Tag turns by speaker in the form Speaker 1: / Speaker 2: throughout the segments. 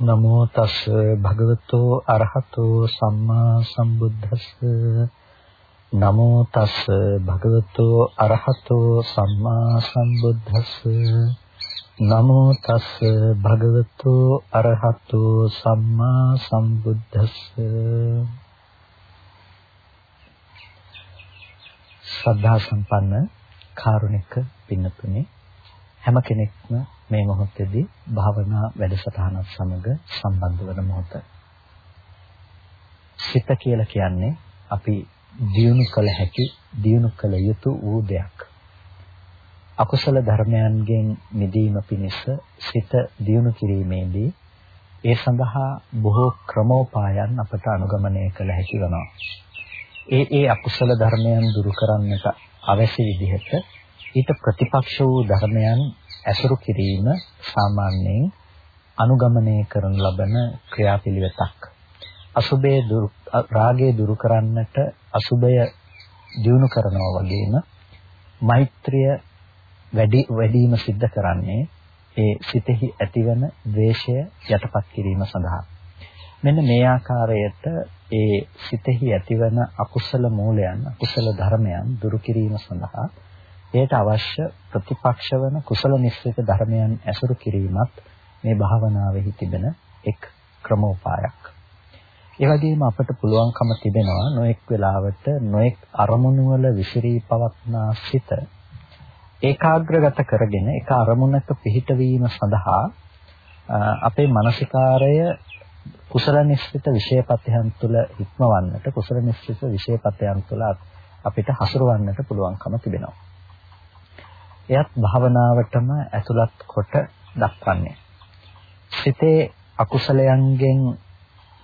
Speaker 1: නමෝ තස් භගවතෝ අරහතෝ සම්මා සම්බුද්දස්ස. නමෝ තස් භගවතෝ අරහතෝ සම්මා සම්බුද්දස්ස. නමෝ තස් භගවතෝ අරහතෝ සම්මා සම්බුද්දස්ස. ශ්‍රද්ධා සම්පන්න කාරුණික පින්නතුනේ හැම කෙනෙක්ම මේ මොහොතේදී භාවනා වැඩසටහනත් සමග සම්බන්ධ වන මොහොත. සිත කියලා කියන්නේ අපි දියුණු කළ හැකි, දියුණු කළ යුතු වූ දෙයක්. අකුසල ධර්මයන්ගෙන් මිදීම පිණිස සිත දියුණු කිරීමේදී ඒ සඳහා බොහෝ ක්‍රමෝපායන් අපට අනුගමනය කළ හැකි වෙනවා. ඒ ඒ අකුසල ධර්මයන් දුරු කරන්නට අවශ්‍ය විදිහට ඊට ප්‍රතිපක්ෂ වූ ධර්මයන් ඇසුරු කිරීම සාමාන්‍යයෙන් අනුගමනය කරන ලබන ක්‍රියාපිළිවෙතක්. අසුබය දුරු රාගය දුරු කරන්නට අසුබය දිනු කරනවා වගේම මෛත්‍රිය වැඩි වැඩිම සිද්ධ කරන්නේ ඒ සිතෙහි ඇතිවන ද්වේෂය යටපත් කිරීම සඳහා. මෙන්න මේ ආකාරයට ඒ සිතෙහි ඇතිවන අකුසල මූලයන් අකුසල ධර්මයන් දුරු කිරීම සඳහා එයට අවශ්‍ය ප්‍රතිපක්ෂ වන කුසල නිස්සිත ධර්මයන් ඇසුරු කිරීමත් මේ භාවනාවෙහි තිබෙන එක් ක්‍රමෝපායක්. ඒ වගේම අපට පුළුවන්කම තිබෙනවා නොඑක් වෙලාවට නොඑක් අරමුණු වල විසිරී පවත්නා සිත ඒකාග්‍රගත කරගෙන එක අරමුණක පිහිටවීම සඳහා අපේ මානසිකාරය කුසල නිස්සිත විශේෂපතයන් තුළ හික්මවන්නට කුසල නිස්සිත විශේෂපතයන් තුළ අපිට හසුරවන්නට පුළුවන්කම තිබෙනවා. එයත් භාවනාවටම ඇතුළත් කොට දක්වන්නේ. සිතේ අකුසලයන්ගෙන්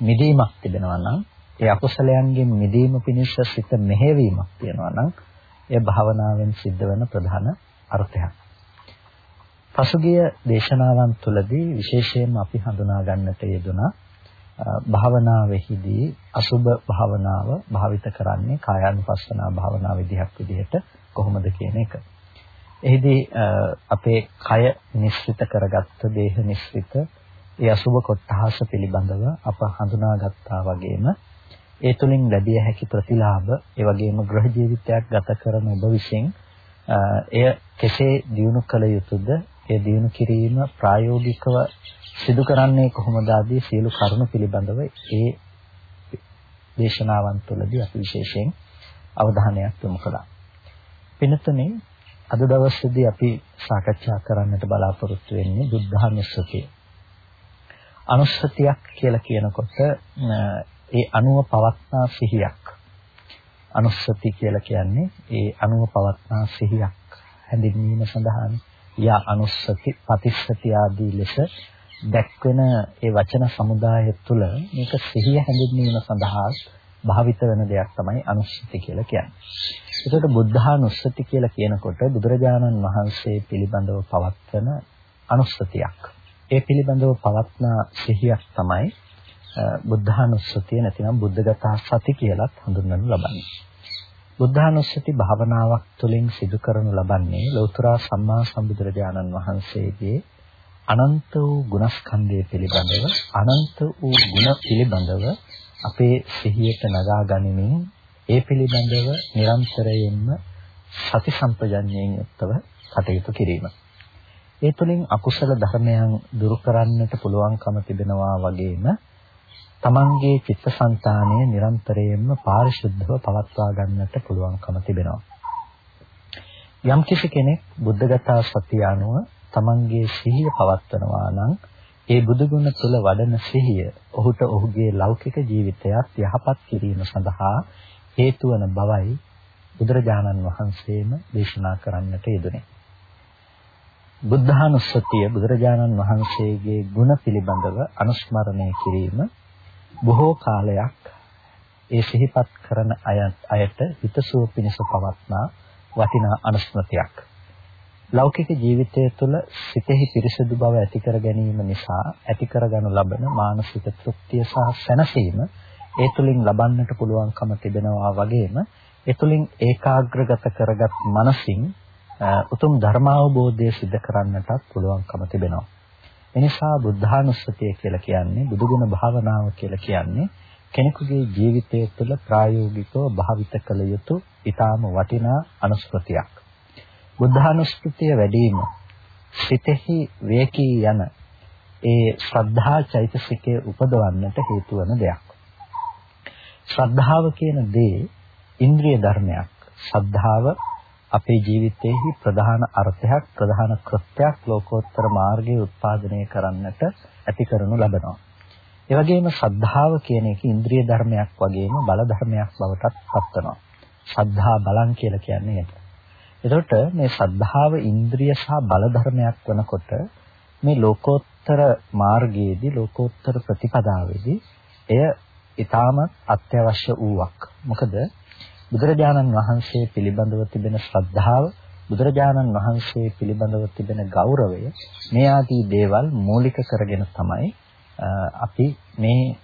Speaker 1: මිදීමක් තිබෙනවා නම් ඒ අකුසලයන්ගෙන් මිදීම පිණිස සිත මෙහෙවීමක් තියෙනවා නම් එය භාවනාවෙන් සිද්ධ වෙන ප්‍රධාන අර්ථයක්. පසුගිය දේශනාවන් තුළදී විශේෂයෙන්ම අපි හඳුනා ගන්නට යෙදුනා භාවනාවෙහිදී අසුබ භාවනාව භාවිත කරන්නේ කායානුපස්සනා භාවනා විදිහක් විදිහට කොහොමද කියන එක. එහිදී අපේ කය නිශ්චිත කරගත්ත දේහ නිශ්චිත ඒ අසුබ කොටහස පිළිබඳව අප හඳුනාගත්තා වගේම ඒ තුලින් ලැබිය හැකි ප්‍රතිලාභ ඒ වගේම ගෘහ ජීවිතයක් ගත කරන ඔබ විසින් එය කෙසේ දියුණු කළ යුතුද ඒ දියුණු කිරීම ප්‍රායෝගිකව සිදු කරන්නේ කොහොමද ආදී සියලු කරුණු පිළිබඳව ඒ දේශනාවන් තුළදී අපි විශේෂයෙන් අවධානයක් යොමු කළා. පින්තුනේ අද දවසේදී අපි සාකච්ඡා කරන්නට බලාපොරොත්තු වෙන්නේ බුද්ධානුස්සතිය. අනුස්සතියක් කියලා කියනකොට ඒ අනුව පවත්නා සිහියක්. අනුස්සති කියලා කියන්නේ ඒ අනුව පවත්නා සිහියක් හැඳින්වීම සඳහානේ. යා අනුස්සති, පතිස්සති ආදී ලෙස දැක්වෙන ඒ වචන සමුදාය තුළ මේක සිහිය හැඳින්වීම සඳහා භාවිත වෙන දෙයක් තමයි අනුස්සති කියලා කියන්නේ. ඒකට බුද්ධානුස්සති කියලා කියනකොට බුදුරජාණන් වහන්සේ පිළිබඳව පවත්වන අනුස්සතියක්. ඒ පිළිබඳව පවත්නා සිහියක් තමයි බුද්ධානුස්සතිය නැතිනම් බුද්ධගතා සති කියලත් හඳුන්වනු ලබන්නේ. බුද්ධානුස්සති භාවනාවක් තුළින් සිදු කරනු ලබන්නේ ලෞතර සම්මා සම්බුදුරජාණන් වහන්සේගේ අනන්ත වූ ගුණස්කන්ධය පිළිබඳව අනන්ත වූ ගුණ පිළිබඳව අපේ සිහියට නගා ගනිමින් ඒ පිළිබඳව නිරන්තරයෙන්ම සති සම්පජඤ්ඤයෙන් යුක්තව කටයුතු කිරීම. ඒ තුළින් අකුසල ධර්මයන් දුරු කරන්නට පුළුවන්කම තිබෙනවා වගේම තමන්ගේ චිත්තසංතානය නිරන්තරයෙන්ම පාරිශුද්ධව පවත්වා ගන්නට පුළුවන්කම තිබෙනවා. යම් කිසි කෙනෙක් බුද්ධගත සතිය අනුව තමන්ගේ සිහිය පවත්වනවා නම් ඒ බුදුගුණ තුල වඩන සිහිය ඔහුට ඔහුගේ ලෞකික ජීවිතයත් යහපත් කිරීම සඳහා හේතු වන බවයි බුදුරජාණන් වහන්සේම දේශනා කරන්නට යෙදුනේ. බුද්ධානුස්සතිය බුදුරජාණන් වහන්සේගේ ගුණ පිළිබඳව අනුස්මරණය කිරීම බොහෝ කාලයක් ඒ සිහිපත් කරන අයට හිතසුව පිණිස පවත්නා වටිනා අනුස්මෘතියක්. ලෞකික ජීවිතය තුළ සිතෙහි පිරිසිදු බව ඇති කර ගැනීම නිසා ඇති කරගනු ලබන මානසික තෘප්තිය සහ සැනසීම ඒ තුලින් ලබන්නට පුළුවන්කම තිබෙනවා වගේම ඒ තුලින් ඒකාග්‍රගත කරගත් මනසින් උතුම් ධර්මාවබෝධය සිදු කරන්නටත් පුළුවන්කම තිබෙනවා. එනිසා බුද්ධානුස්සතිය කියලා කියන්නේ බුදුගුණ භාවනාව කියලා කියන්නේ කෙනෙකුගේ ජීවිතය තුළ ප්‍රායෝගිකව භාවිත කළ යුතු ඊටාම වටිනා අනුස්මෘතියක්. බුද්ධානුස්මෘතිය වැඩිම සිතෙහි වේකී යන ඒ ශ්‍රද්ධා චෛතසිකය උපදවන්නට හේතු වන දෙයක්. ශ්‍රද්ධාව කියන දේ ඉන්ද්‍රිය ධර්මයක්. ශ්‍රද්ධාව අපේ ජීවිතයේහි ප්‍රධාන අර්ථයක් ප්‍රධාන කෘත්‍යයක් ලෝකෝත්තර මාර්ගයේ උත්පාදනය කරන්නට ඇති කරනු ලබනවා. ඒ වගේම ශ්‍රද්ධාව කියන එක ඉන්ද්‍රිය ධර්මයක් වගේම බල ධර්මයක් බවටත් පත් වෙනවා. ශ්‍රද්ධා බලං කියලා කියන්නේ ඒක. එතකොට මේ ශ්‍රද්ධාව ඉන්ද්‍රිය සහ බල ධර්මයක් වෙනකොට මේ ලෝකෝත්තර මාර්ගයේදී ලෝකෝත්තර ප්‍රතිපදාවේදී එය ඊටමත් අත්‍යවශ්‍ය වූවක්. මොකද බුදුරජාණන් වහන්සේ පිළිබඳව තිබෙන ශ්‍රද්ධාව බුදුරජාණන් වහන්සේ පිළිබඳව තිබෙන ගෞරවය මේ ආදී දේවල් මූලික කරගෙන තමයි අපි මේ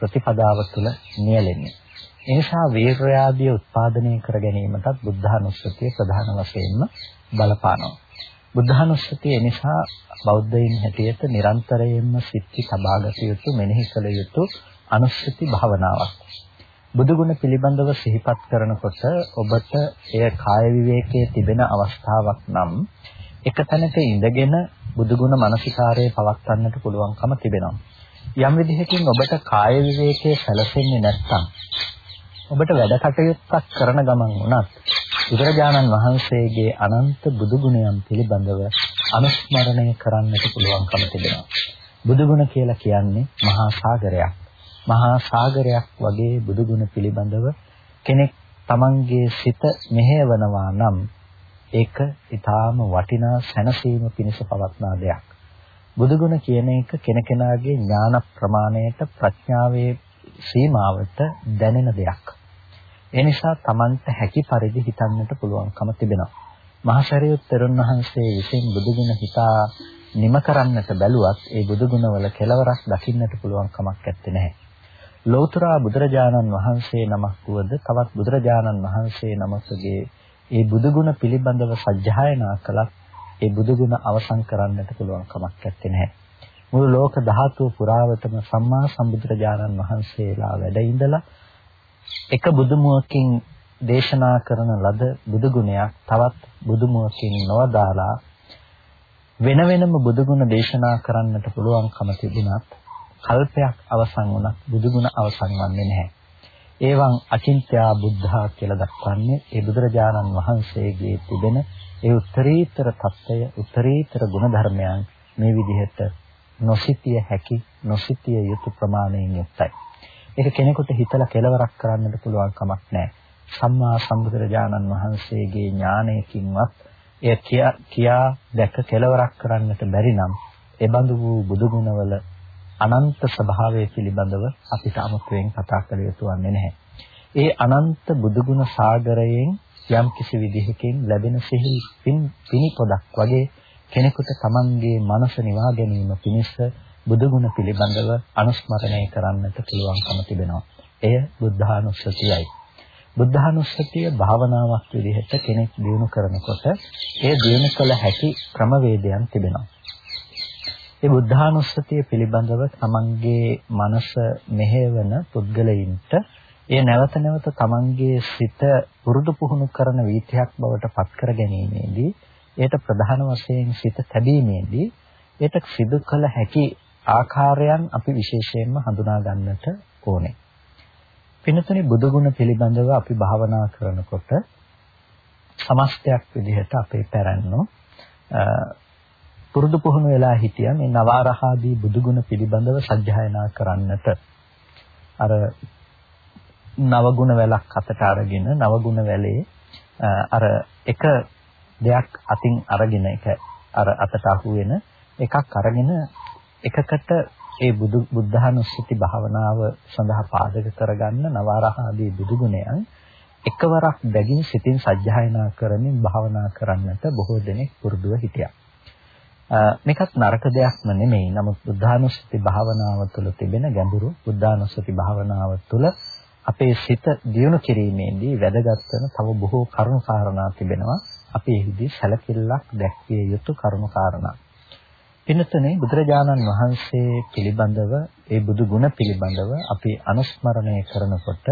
Speaker 1: ප්‍රතිපදාව තුළ නියැලෙන්නේ. ඒ නිසා වීර්යාදී උත්පාදනය කර ගැනීමටත් බුද්ධානුස්සතිය ප්‍රධාන වශයෙන්ම බලපානවා. බුද්ධානුස්සතිය නිසා බෞද්ධයින් හැටියට නිරන්තරයෙන්ම සිත්ති සබාගත යුතු මෙනෙහි කළ යුතු අනුස්සති භාවනාවක්. බුදුගුණ පිළිබඳව සිහිපත් කරනකොට ඔබට එය කාය විවේකයේ තිබෙන අවස්ථාවක් නම් එක තැනක ඉඳගෙන බුදුගුණ මානසිකාරයේ පවත්වන්නට පුළුවන්කම තිබෙනවා. යම් විදිහකින් ඔබට කාය විවේකයේ සැලසෙන්නේ නැත්නම් ඔබට වැඩ කටයුත්තක් කරන ගමන් වුණත් බුදුරජාණන් වහන්සේගේ අනන්ත බුදුගුණයන් පිළිබඳව අනුස්මරණය කරන්නට පුළුවන්කම තිබෙනවා. බුදුගුණ කියලා කියන්නේ මහා සාගරයක්. මහා සාගරයක් වගේ බුදුගුණ පිළිබඳව කෙනෙක් තමන්ගේ සිත මෙහෙවනවා නම් ඒක ඊටාම වටිනා සැනසීම පිණිස පවත්නා දෙයක්. බුදුගුණ කියන එක කෙනකෙනාගේ ඥාන ප්‍රමාණයට ප්‍රඥාවේ සීමාවට දැනෙන දෙයක්. ඒ නිසා තමන්ට හැකි පරිදි හිතන්නට පුළුවන්කම තිබෙනවා. මහසරියුත් තෙරුන් වහන්සේ විසින් බුදුගුණ හිතා නිම කරන්නට බැලුවත් ඒ බුදුගුණවල කෙලවරක් දකින්නට පුළුවන් කමක් නැත්තේ නැහැ. ලෞතර බුදුරජාණන් වහන්සේ නමක් වුවද තවත් බුදුරජාණන් වහන්සේ නමකගේ ඒ බුදුගුණ පිළිබඳව සජ්ජායනා කළත් ඒ බුදුගුණ අවසන් කරන්නට පුළුවන් කමක් නැත්තේ මුළු ලෝක ධාතු පුරාවටම සම්මා සම්බුදුරජාණන් වහන්සේලා වැඩ ඉඳලා එක බුදුමුවකින් දේශනා කරන ලද බුදුගුණයක් තවත් බුදුමුවකින් නොවදාලා වෙන වෙනම බුදුගුණ දේශනා කරන්නට පුළුවන්කම තිබුණත් කල්පයක් අවසන් වුණත් බුදුගුණ අවසන් වන්නේ නැහැ. ඒවන් අචින්ත්‍යා බුද්ධා කියලා දක්වන්නේ ඒ බුදුරජාණන් වහන්සේගේ තිබෙන ඒ උත්තරීතර తত্ত্বය උත්තරීතර ගුණධර්මයන් මේ විදිහට නොසිතිය හැකි නොසිතිය යුතු ප්‍රමාණයෙන් යුක්තයි. ඒක කෙනෙකුට හිතලා කෙලවරක් කරන්නට පුළුවන් කමක් නැහැ. සම්මා සම්බුදුරජාණන් වහන්සේගේ ඥානයකින්වත් එය කියා දැක කෙලවරක් කරන්නට බැරි නම් එබඳු වූ බුදු ගුණවල අනන්ත ස්වභාවය පිළිබඳව අපිට අමුතුවෙන් කතා කළ යුතු වන්නේ නැහැ. ඒ අනන්ත බුදුගුණ සාගරයෙන් යම් කිසි විදිහකින් ලැබෙන සිහිල් පිනි පොදක් වගේ කෙනෙකුට Tamanගේ මනස නිවා ගැනීම පිණිස බුදුගුණ පිළිබඳව අනුස්මරණය කරන්නට පුළුවන්කම තිබෙනවා. එය බුද්ධානුස්සතියයි. බුද්ධානුස්සතිය භාවනාවක් විදිහට කෙනෙක් දියුණු කරනකොට ඒ දියුණු කළ හැකි ක්‍රමවේදයන් තිබෙනවා. ඒ බුද්ධානුස්සතිය පිළිබඳව තමන්ගේ මනස මෙහෙවන පුද්ගලයින්ට ඒ නැවත නැවත තමන්ගේ සිත පුරුදු පුහුණු කරන වීථයක් බවට පත් කර ගැනීමේදී ඒට ප්‍රධාන වශයෙන් සිත තැබීමේදී ඒට සිදු කළ හැකි ආකාරයන් අපි විශේෂයෙන්ම හඳුනා ගන්නට ඕනේ. පින්තුනි බුදුගුණ පිළිබඳව අපි භාවනා කරනකොට සමස්තයක් විදිහට අපේ පැරණෝ පුරුදු පුහුණු වෙලා හිටියා මේ නවාරහාදී බුදුගුණ පිළිබඳව සජ්ජායනා කරන්නට අර නවගුණ වැලක් අතට අරගෙන නවගුණ වැලේ අර එක දෙයක් අතින් අරගෙන එක අර අතට අහු වෙන එකක් අරගෙන එකකට ඒ බුදු බුද්ධානුස්සති භාවනාව සඳහා පාදක කරගන්න නවාරහාදී බුදුගුණයන් එකවරක් බැගින් සිතින් සජ්ජායනා කරමින් භාවනා කරන්නට බොහෝ දෙනෙක් පුරුදුව හිටියා. මේකත් නරක දෙයක්ම නෙමෙයි. නමුත් බුද්ධානුස්සති භාවනාව තුළ තිබෙන ගැඹුරු බුද්ධානුස්සති භාවනාව තුළ අපේ සිත දියුණු කිරීමේදී වැදගත් වෙන තව බොහෝ කරුණු කාරණා තිබෙනවා. අපි එහිදී සැලකිල්ලක් දැක්විය යුතු කරුණු කාරණා. පින්නතනේ බුදුරජාණන් වහන්සේ පිළිබඳව ඒ බුදු ගුණ පිළිබඳව අපි අනුස්මරණය කරනකොට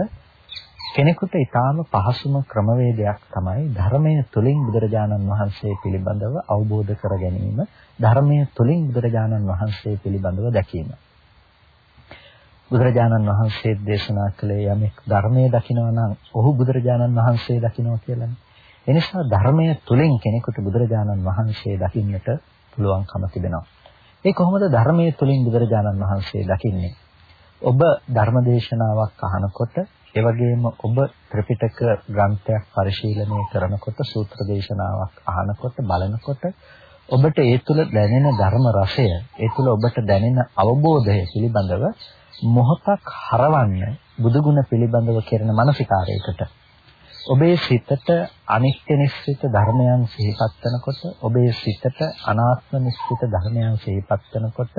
Speaker 1: කෙනෙකුට ඊටාම පහසුම ක්‍රමවේදයක් තමයි ධර්මය තුලින් බුදුරජාණන් වහන්සේ පිළිබඳව අවබෝධ කර ගැනීම ධර්මය තුලින් බුදුරජාණන් වහන්සේ පිළිබඳව දැකීම බුදුරජාණන් වහන්සේ දේශනා කළේ යමෙක් ධර්මයේ දකිනවා නම් ඔහු බුදුරජාණන් වහන්සේ දකිනවා කියලානේ. එනිසා ධර්මයේ තුලින් කෙනෙකුට බුදුරජාණන් වහන්සේ දකින්නට පුළුවන්කම තිබෙනවා. ඒ කොහොමද ධර්මයේ තුලින් බුදුරජාණන් වහන්සේ දකින්නේ? ඔබ ධර්මදේශනාවක් අහනකොට ඒ වගේම ඔබ ත්‍රිපිටක ග්‍රන්ථයක් පරිශීලනය කරනකොට සූත්‍ර දේශනාවක් අහනකොට බලනකොට ඔබට ඒ තුල දැනෙන ධර්ම රසය ඒ තුල ඔබට දැනෙන අවබෝධය පිළිබඳව මොහොතක් හරවන්න බුදුගුණ පිළිබඳව කරන මානසිකාරයකට. ඔබේ සිතට අනිත්‍ය නිශ්චිත ධර්මයන් සිහිපත් වෙනකොට ඔබේ සිතට අනාත්ම නිශ්චිත ධර්මයන් සිහිපත් වෙනකොට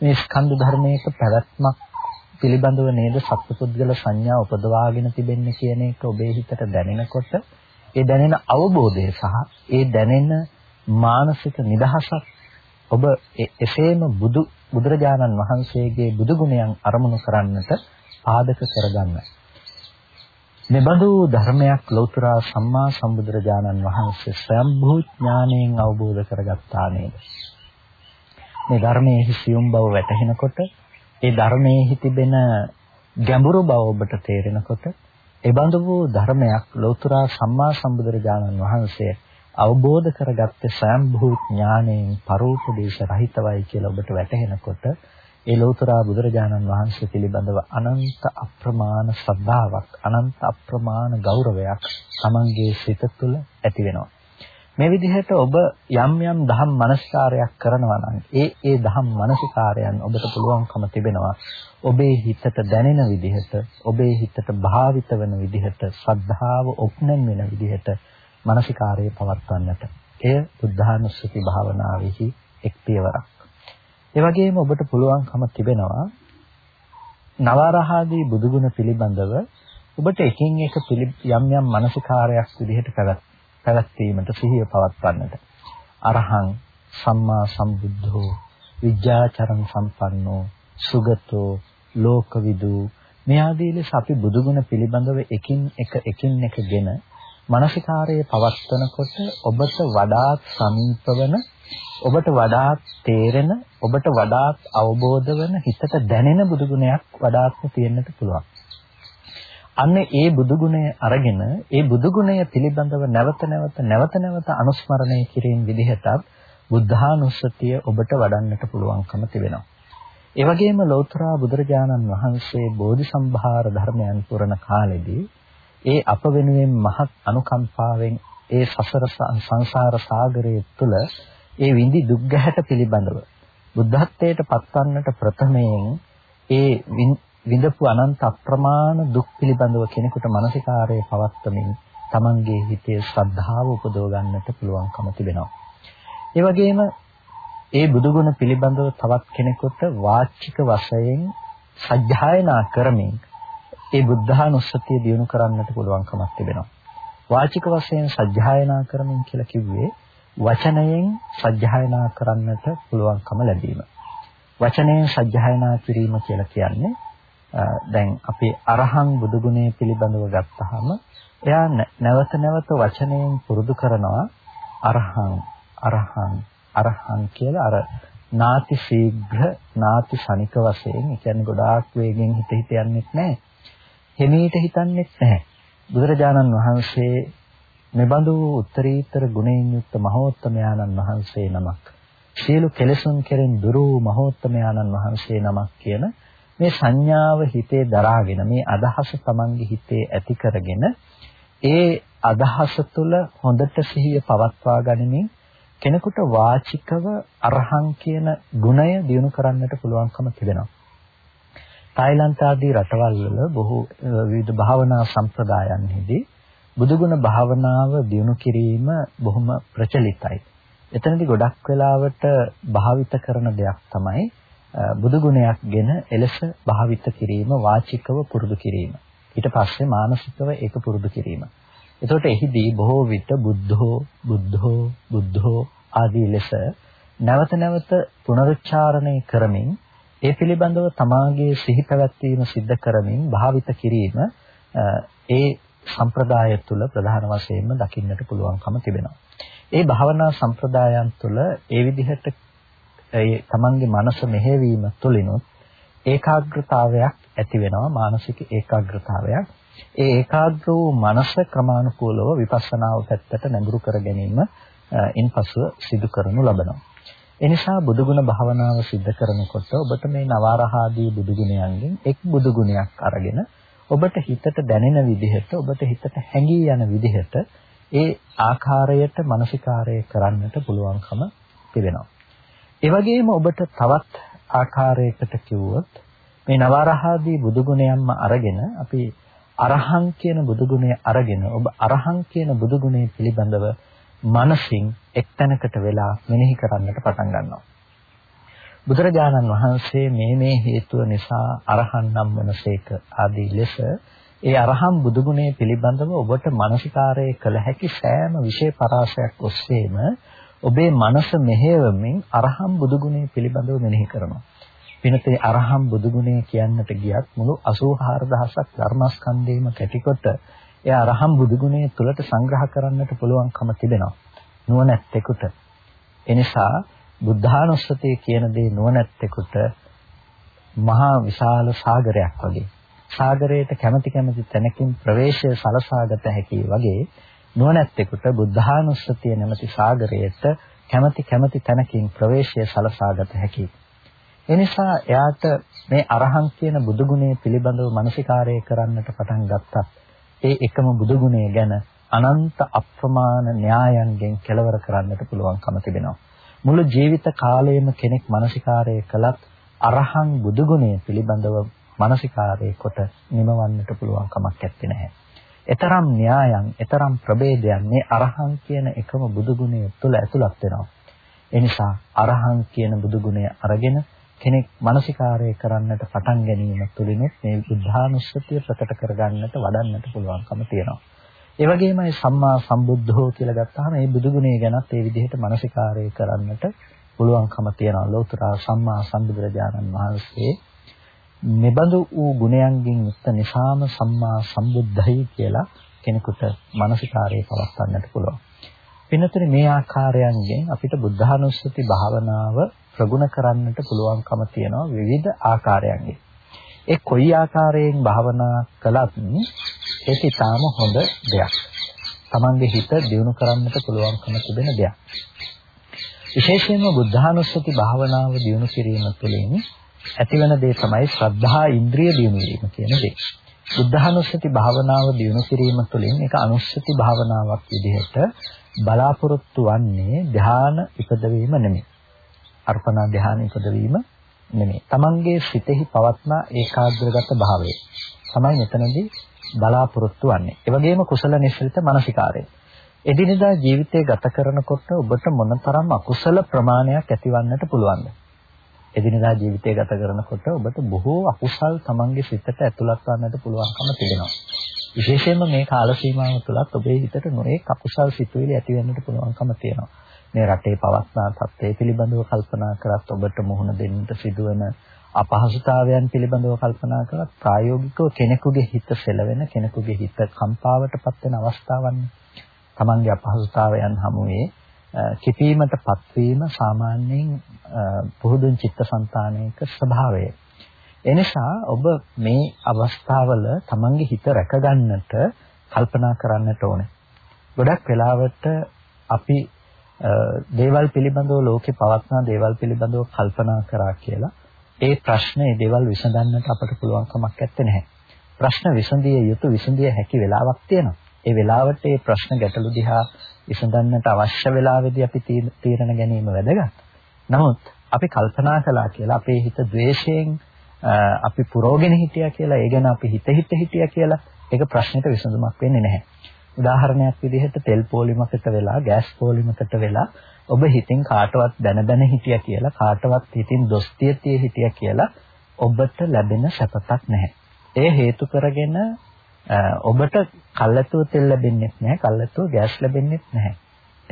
Speaker 1: මේ ස්කන්ධ ධර්මයක පැවැත්මක් පිළිබඳව නේද සත්පුද්ගල සංඥා උපදවාගෙන තිබෙන්නේ කියන එක ඔබේ හිතට දැනෙනකොට ඒ දැනෙන අවබෝධය සහ ඒ දැනෙන මානසික නිදහසක් ඔබ එසේම බුදු බුදුරජාණන් වහන්සේගේ බුදු ගුණයන් අරමුණු කරන්නට පාදක කරගන්න. මෙබඳු ධර්මයක් ලෞතර සම්මා සම්බුදුරජාණන් වහන්සේ ස්වයම්භූ ඥාණයෙන් අවබෝධ කරගත්තා නේද? මේ ධර්මයේ සියුම් බව වැටහෙනකොට ඒ ධර්මයේ තිබෙන ගැඹුරු බව ඔබට තේරෙනකොට එබඳු වූ ධර්මයක් ලෞතර සම්මා සම්බුදුරජාණන් වහන්සේ අවබෝධ කරගත්තේ සයම්භූ ඥාණයෙන් පරෝපදේශ රහිතවයි කියලා ඔබට වැටහෙනකොට ඒ ලෞතර බුදුරජාණන් වහන්සේ පිළිබඳව අනන්ත අප්‍රමාණ ශ්‍රද්ධාවක් අනන්ත අප්‍රමාණ ගෞරවයක් Tamanගේ සිත තුළ ඇති වෙනවා. මේ විදිහට ඔබ යම් යම් දහම් මනස්කාරයක් කරනවා නම් ඒ ඒ දහම් මනසිකාරයන් ඔබට පුළුවන්කම තිබෙනවා ඔබේ හිතට දැනෙන විදිහට ඔබේ හිතට භාවිත වෙන විදිහට ශ්‍රද්ධාව ඔප්නන් වෙන විදිහට මානසිකාරයේ පවත්වන්නට. එය බුද්ධානුස්සති භාවනාවෙහි එක් පියවරක්. ඒ වගේම ඔබට පුළුවන්කම තිබෙනවා නවරහාදී බුදුගුණ පිළිබඳව ඔබට එකින් එක යම් යම් මානසිකාරයක් විදිහට පැවැත්වීමට සිහිය පවත්වන්නට. අරහං සම්මා සම්බුද්ධෝ විද්‍යාචරණ සම්පන්නෝ සුගතෝ ලෝකවිදු මේ ආදී ලෙස අපි බුදුගුණ පිළිබඳව එකින් එක එකින් එකගෙන මානසිකාරයේ පවත්වනකොට ඔබට වඩාත් සමීප වෙන ඔබට වඩාත් තේරෙන ඔබට වඩාත් අවබෝධ වෙන හිතට දැනෙන බුදුගුණයක් වඩාත්ම තියෙන්නට පුළුවන්. අන්න ඒ බුදුගුණය අරගෙන ඒ බුදුගුණය පිළිබඳව නැවත නැවත නැවත නැවත අනුස්මරණය කිරීම විදිහටත් බුද්ධානුස්සතිය ඔබට වඩන්නට පුළුවන්කම තිබෙනවා. ඒ වගේම ලෞතර බුදුරජාණන් වහන්සේ බෝධිසම්භාර ධර්මයන් පුරන කාලෙදී ඒ අප වෙනුවෙන් මහත් අනුකම්පාවෙන් ඒ සසර සංසාර සාගරයේ තුල ඒ විඳි දුක් ගැහැට පිළිබඳව බුද්ධත්වයට පත්වන්නට ප්‍රථමයෙන් ඒ විඳපු අනන්ත අප්‍රමාණ දුක් පිළිබඳව කෙනෙකුට මානසිකාරයේ පවත්වමින් Tamanගේ හිතේ ශ්‍රද්ධාව උපදව ගන්නට පුළුවන්කම තිබෙනවා. ඒ වගේම ඒ බුදුගුණ පිළිබඳව තවත් කෙනෙකුට වාචික වශයෙන් සජ්ජායනා කරමින් ඒ බුද්ධානුස්සතිය දිනු කරන්නට පුළුවන්කමක් තිබෙනවා. වාචික වශයෙන් සජ්ජායනා කරමින් කියලා කිව්වේ වචනයෙන් සජ්ජායනා කරන්නට පුළුවන්කම ලැබීම. වචනයෙන් සජ්ජායනා කිරීම කියලා කියන්නේ දැන් අපි අරහං බුදුගුණය පිළිබඳව ගත්තාම එයා නැවත නැවත වචනයෙන් පුරුදු කරනවා අරහං අරහං අරහං කියලා අර නාති ශීඝ්‍ර නාති ශනික වශයෙන් ඒ කියන්නේ ගොඩාක් වේගෙන් හිත හිත යන්නේ නැහැ. හිමීට හිතන්නේ නැහැ. බුදුරජාණන් වහන්සේ මෙබඳු උත්තරීතර ගුණයෙන් යුක්ත මහෝත්තමයාණන් වහන්සේ නමක්. සියලු කෙලෙසුන් කෙරෙන් දුරු මහෝත්තමයාණන් වහන්සේ නමක් කියන මේ සංඥාව හිතේ දරාගෙන මේ අදහස Tamange හිතේ ඇති කරගෙන ඒ අදහස තුළ හොඳට සිහිය පවත්වා ගනිමින් කෙනෙකුට වාචිකව අරහං කියන ගුණය දිනු කරන්නට පුළුවන්කම තිබෙනවා. තායිලන්ත ආදී රටවල් වල බොහෝ විවිධ භාවනා සම්ප්‍රදායන්හිදී බුදුගුණ භාවනාව දියුණු කිරීම බොහොම ප්‍රචලිතයි. එතනදී ගොඩක් වෙලාවට භාවිත කරන දෙයක් තමයි බුදුගුණයක්ගෙන එලෙස භාවිත කිරීම වාචිකව පුරුදු කිරීම. ඊට පස්සේ මානසිකව ඒක පුරුදු කිරීම. එතකොට එහිදී බොහෝ විට බුද්ධෝ බුද්ධෝ බුද්ධෝ ආදී ලෙස නැවත නැවත පුනරුච්චාරණය කරමින් ඒ පිළිබඳව තමාගේ සිහි පැවැත්වීම සිද්ධ කරමින් භාවිත කිරීම ඒ සම්ප්‍රදාය තුළ ප්‍රධාන වශයෙන්ම දකින්නට පුළුවන්කම තිබෙනවා. ඒ භාවනා සම්ප්‍රදායන් තුළ ඒ විදිහට ඒ තමන්ගේ මනස මෙහෙවීම තුළිනුත් ඒකාග්‍රතාවයක් ඇති වෙනවා මානසික ඒකාග්‍රතාවයක්. ඒ ඒකාග්‍ර වූ මනස ක්‍රමානුකූලව විපස්සනාව පැත්තට නැඹුරු කර ගැනීම ඉන්පසුව සිදු කරනු ලබනවා. එනිසා බුදුගුණ භාවනාව සිද්ධ කරනකොට ඔබට මේ නවාරහාදී බුදුගුණයන්ගෙන් එක් බුදුගුණයක් අරගෙන ඔබට හිතට දැනෙන විදිහට ඔබට හිතට හැඟී යන විදිහට ඒ ආකාරයට මානසිකාරය කරන්නට පුළුවන්කම තිබෙනවා. ඒ වගේම ඔබට තවත් ආකාරයකට කිව්වොත් මේ නවරහාදී බුදුගුණයන්ම අරගෙන අපි අරහං කියන බුදුගුණය අරගෙන ඔබ අරහං කියන බුදුගුණය පිළිබඳව මනසින් එක්තැනකට වෙලා මෙනෙහි කරන්නට පටන් ගන්නවා. බුදුරජාණන් වහන්සේ මේ මේ හේතුව නිසා අරහන් නම් වනසේක ආදී ලෙස ඒ අරහම් බුදුගුණය පිළිබඳව ඔබට මානසිකාරය කළ හැකි සෑම විශේෂ පරාසයක් ඔස්සේම ඔබේ මනස මෙහෙයවමින් අරහම් බුදුගුණය පිළිබඳව මෙනෙහි කරනවා. පිනතේ අරහම් බුදුගුණය කියන්නට ගියත් මුළු 84000ක් ධර්මස්කන්ධේම කැටිකොට ඒ අරහම් බුදුගුණය තුළට සංග්‍රහ කරන්නට පුළුවන්කම තිබෙනවා. නුවණැත්තෙකුට. එනිසා බුද්ධානුස්සතිය කියන දේ නුවණැත්තෙකුට මහා විශාල සාගරයක් වගේ. සාගරයට කැමැති කැමැති තැනකින් ප්‍රවේශය සලසාගත හැකි වගේ නුවණැත්තෙකුට බුද්ධානුස්සතිය නැමැති සාගරයට කැමැති කැමැති තැනකින් ප්‍රවේශය සලසාගත හැකියි. එනිසා එයාට මේ අරහං කියන බුදුගුණය පිළිබඳව මානසිකාරය කරන්නට පටන් ගත්තත් ඒ එකම බුදුගුණය ගැන අනන්ත අප්‍රමාණ න්‍යායන්ගෙන් කෙලවර කරන්නට පුළුවන්කම තිබෙනවා. මුළු ජීවිත කාලයේම කෙනෙක් මානසිකාරය කළත් අරහං බුදුගුණය පිළිබඳව මානසිකාරය කොට නිමවන්නට පුළුවන් කමක් නැත්තේ නැහැ. එතරම් න්‍යායන්, එතරම් ප්‍රභේදයන් මේ අරහං කියන එකම බුදුගුණය තුළ ඇතුළත් වෙනවා. එනිසා අරහං කියන බුදුගුණය අරගෙන කෙනෙක් මානසිකාරය කරන්නට පටන් ගැනීම තුළිනුත් මේ බුද්ධානුස්සතිය ප්‍රකට කරගන්නට වඩන්නට පුළුවන්කම තියෙනවා. ඒ වගේමයි සම්මා සම්බුද්ධෝ කියලා ගත්තාම මේ බුදුගුණය ගැනත් ඒ විදිහට මානසිකාරය කරන්නට පුළුවන්කම තියෙනවා. ලෝතර සම්මා සම්බුදුරජාණන් වහන්සේ මෙබඳු වූ ගුණයන්ගෙන් යුක්ත නිසාම සම්මා සම්බුද්ධයි කියලා කෙනෙකුට මානසිකාරය පවත්වන්නට පුළුවන්. පින්නතර මේ ආකාරයන්ගෙන් අපිට බුද්ධානුස්සති භාවනාව ප්‍රගුණ කරන්නට පුළුවන්කම තියෙනවා විවිධ ආකාරයන්ගෙන්. ඒ කොයි ආකාරයෙන් භාවනා කළත් ඒක ඊටාම හොඳ දෙයක්. Tamange හිත දියුණු කරන්නට පුළුවන්කම තිබෙන දෙයක්. විශේෂයෙන්ම බුද්ධානුස්සති භාවනාව දියුණු කිරීම තුළින් ඇතිවන දේ තමයි ශ්‍රද්ධා ඉන්ද්‍රිය දියුණු වීම කියන දේ. බුද්ධානුස්සති භාවනාව දියුණු කිරීම තුළින් ඒක අනුස්සති භාවනාවක් විදිහට බලාපොරොත්තු වන්නේ ධ්‍යාන ඉපදවීම නෙමෙයි. අර්පණා ධ්‍යාන ඉපදවීම නෙමෙයි. Tamange සිතෙහි පවත්නා ඒකාග්‍රගත භාවය. තමයි මෙතනදී බලාපොරොත්තු වෙන්නේ. ඒ වගේම කුසල නිශ්චිත මානසිකාරය. එදිනෙදා ජීවිතය ගත කරනකොට ඔබට මොනතරම් අකුසල ප්‍රමාණයක් ඇතිවන්නට පුළුවන්ද? එදිනෙදා ජීවිතය ගත කරනකොට ඔබට බොහෝ අකුසල් Tamange සිතට ඇතුළත් වන්නට පුළුවන්කම තිබෙනවා. විශේෂයෙන්ම මේ කාල සීමාව තුළත් ඔබේ හිතට නොඑක අකුසල් සිතුවිලි ඇති වෙන්නට පුළුවන්කම තියෙනවා. මේ රටේ පවස්නා තත්ත්වය පිළිබඳව කල්පනා කරත් ඔබට මුහුණ දෙන්නට සිදුවන අපහසුතාවයන් පිළිබඳව කල්පනා කරලා ප්‍රායෝගිකව කෙනෙකුගේ හිත සෙලවෙන කෙනෙකුගේ හිත කම්පාවටපත් වෙන අවස්ථාවන් තමන්ගේ අපහසුතාවයන් හමුවේ කිපීමටපත් වීම සාමාන්‍යයෙන් පුහුදුන් චිත්තසංතානයක ස්වභාවය. එනිසා ඔබ මේ අවස්ථාවල තමන්ගේ හිත රැකගන්නට කල්පනා කරන්නට ඕනේ. ගොඩක් වෙලාවට අපි දේවල් පිළිබඳව ලෝකේ පවත්නා දේවල් පිළිබඳව කල්පනා කරා කියලා ඒ ප්‍රශ්නේ දේවල් විසඳන්නට අපට පුළුවන් කමක් නැත්තේ. ප්‍රශ්න විසඳිය යුතු විසඳිය හැකි වෙලාවක් තියෙනවා. ඒ වෙලාවට ඒ ප්‍රශ්න ගැටලු දිහා විසඳන්නට අවශ්‍ය වෙලාවෙදී අපි තීරණ ගැනීම වැදගත්. නමුත් අපි කල්පනා කළා කියලා අපේ හිත ද්වේෂයෙන් අපි පුරෝගෙන හිටියා කියලා ඒ ගැන අපි හිත හිත හිටියා කියලා ඒක ප්‍රශ්නෙට විසඳුමක් වෙන්නේ නැහැ. උදාහරණයක් විදිහට තෙල් පොලිමකට වෙලා ගෑස් පොලිමකට වෙලා ඔබ හිතින් කාටවත් දැන දැන හිටියා කියලා කාටවත් හිතින් දොස් තිය හිටියා කියලා ඔබට ලැබෙන සැපතක් නැහැ. ඒ හේතු කරගෙන ඔබට කල්ැතුව තෙල් ලැබෙන්නේ නැහැ, කල්ැතුව ගෑස් ලැබෙන්නේ නැහැ.